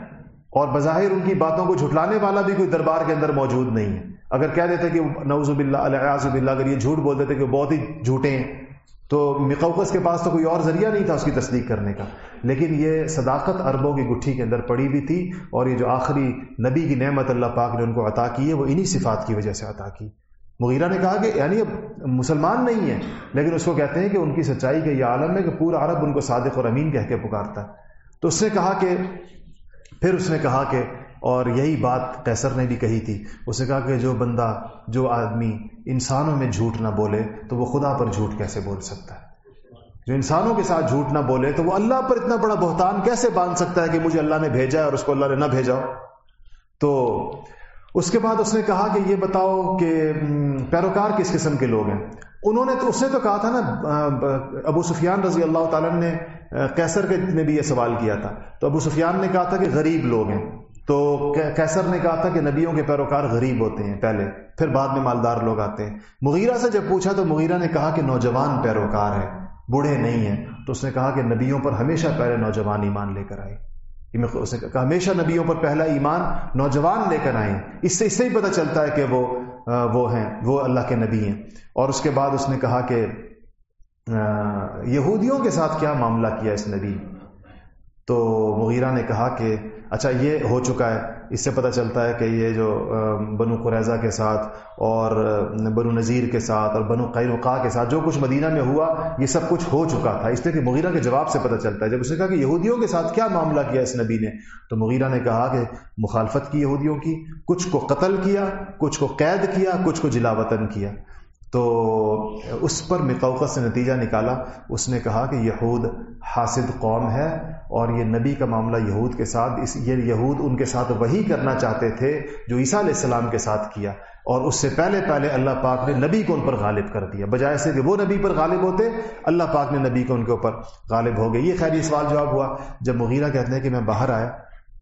اور بظاہر ان کی باتوں کو جھٹلانے والا بھی کوئی دربار کے اندر موجود نہیں۔ ہے اگر کہہ دیتے کہ نوز باللہ علیہ باللہ، اگر یہ جھوٹ بول دیتے کہ بہت ہی جھوٹے ہیں، تو مقوقس کے پاس تو کوئی اور ذریعہ نہیں تھا اس کی تصدیق کرنے کا۔ لیکن یہ صداقت عربوں کی گٹھی کے اندر پڑی بھی تھی اور یہ جو آخری نبی کی نعمت اللہ پاک نے ان کو عطا کی ہے، وہ انہی صفات کی وجہ سے عطا کی۔ مغیرہ نے کہا کہ یعنی اب مسلمان نہیں ہے لیکن اس کو کہتے ہیں کہ ان کی سچائی کا یہ عالم ہے کہ پورا عرب ان کو صادق اور امین کہہ کے پکارتا ہے۔ تو اس نے کہا کہ، پھر اس نے کہا کہ، اور یہی بات قیصر نے بھی کہی تھی۔ اس نے کہا کہ جو بندہ، جو آدمی انسانوں میں جھوٹ نہ بولے تو وہ خدا پر جھوٹ کیسے بول سکتا ہے؟ جو انسانوں کے ساتھ جھوٹ نہ بولے تو وہ اللہ پر اتنا بڑا بہتان کیسے باندھ سکتا ہے کہ مجھے اللہ نے بھیجا ہے اور اس کو اللہ نے نہ بھیجا تو اس کے بعد اس نے کہا کہ یہ بتاؤ کہ پیروکار کس قسم کے لوگ ہیں؟ انہوں نے تو، اس نے تو کہا تھا نا ابو سفیان رضی اللہ تعالیٰ نے کیسر کے نے بھی یہ سوال کیا تھا۔ تو ابو سفیان نے کہا تھا کہ غریب لوگ ہیں۔ تو کیسر نے کہا تھا کہ نبیوں کے پیروکار غریب ہوتے ہیں پہلے، پھر بعد میں مالدار لوگ آتے ہیں۔ مغیرہ سے جب پوچھا تو مغیرہ نے کہا کہ نوجوان پیروکار ہے بوڑھے نہیں ہیں۔ تو اس نے کہا کہ نبیوں پر ہمیشہ پہلے نوجوان ایمان لے کر آئے۔ اس نے کہا ہمیشہ نبیوں پر پہلا ایمان نوجوان لے کر آئیں۔ اس سے اس سے ہی پتہ چلتا ہے کہ وہ وہ ہیں، وہ اللہ کے نبی ہیں۔ اور اس کے بعد اس نے کہا کہ یہودیوں کے ساتھ کیا معاملہ کیا اس نبی تو مغیرہ نے کہا کہ اچھا یہ ہو چکا ہے، اس سے پتہ چلتا ہے کہ یہ جو بنو قریضہ کے ساتھ اور بنو نذیر کے ساتھ اور بنو قیرقا کے ساتھ جو کچھ مدینہ میں ہوا، یہ سب کچھ ہو چکا تھا۔ اس لیے کہ مغیرہ کے جواب سے پتہ چلتا ہے۔ جب اس نے کہا کہ یہودیوں کے ساتھ کیا معاملہ کیا اس نبی نے، تو مغیرہ نے کہا کہ مخالفت کی یہودیوں کی، کچھ کو قتل کیا، کچھ کو قید کیا، کچھ کو جلا وطن کیا۔ تو اس پر مقوقت سے نتیجہ نکالا۔ اس نے کہا کہ یہود حاسد قوم ہے اور یہ نبی کا معاملہ یہود کے ساتھ، اس یہ یہود ان کے ساتھ وہی کرنا چاہتے تھے جو عیسیٰ علیہ السلام کے ساتھ کیا۔ اور اس سے پہلے پہلے اللہ پاک نے نبی کو ان پر غالب کر دیا۔ بجائے سے کہ وہ نبی پر غالب ہوتے، اللہ پاک نے نبی کو ان کے اوپر غالب ہو گئے یہ خیری سوال جواب ہوا۔ جب مغیرہ کہتے ہیں کہ میں باہر آیا،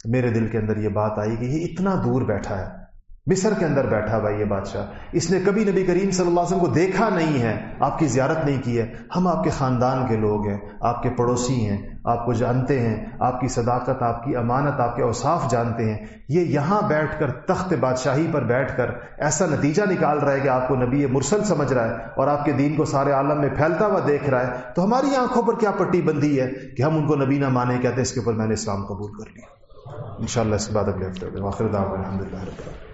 میرے دل کے اندر یہ بات آئی کہ یہ اتنا دور بیٹھا ہے۔ مصر کے اندر بیٹھا ہوا یہ بادشاہ۔ اس نے کبھی نبی کریم صلی اللہ علیہ وسلم کو دیکھا نہیں ہے۔ آپ کی زیارت نہیں کی ہے۔ ہم آپ کے خاندان کے لوگ ہیں۔ آپ کے پڑوسی ہیں۔ آپ کو جانتے ہیں۔ آپ کی صداقت، آپ کی امانت، آپ کے اوصاف جانتے ہیں۔ یہ یہاں بیٹھ کر تخت بادشاہی پر بیٹھ کر ایسا نتیجہ نکال رہا ہے کہ آپ کو نبی مرسل سمجھ رہا ہے اور آپ کے دین کو سارے عالم میں پھیلتا ہوا دیکھ رہا ہے۔ تو ہماری آنکھوں پر کیا پٹی بندی ہے کہ ہم ان کو نبی نہ مانے کہتے ہیں اس کے اوپر میں نے اسلام قبول کر لیا۔ ان شاء اللہ اس کے بعد اگلے ہفتے الحمد للہ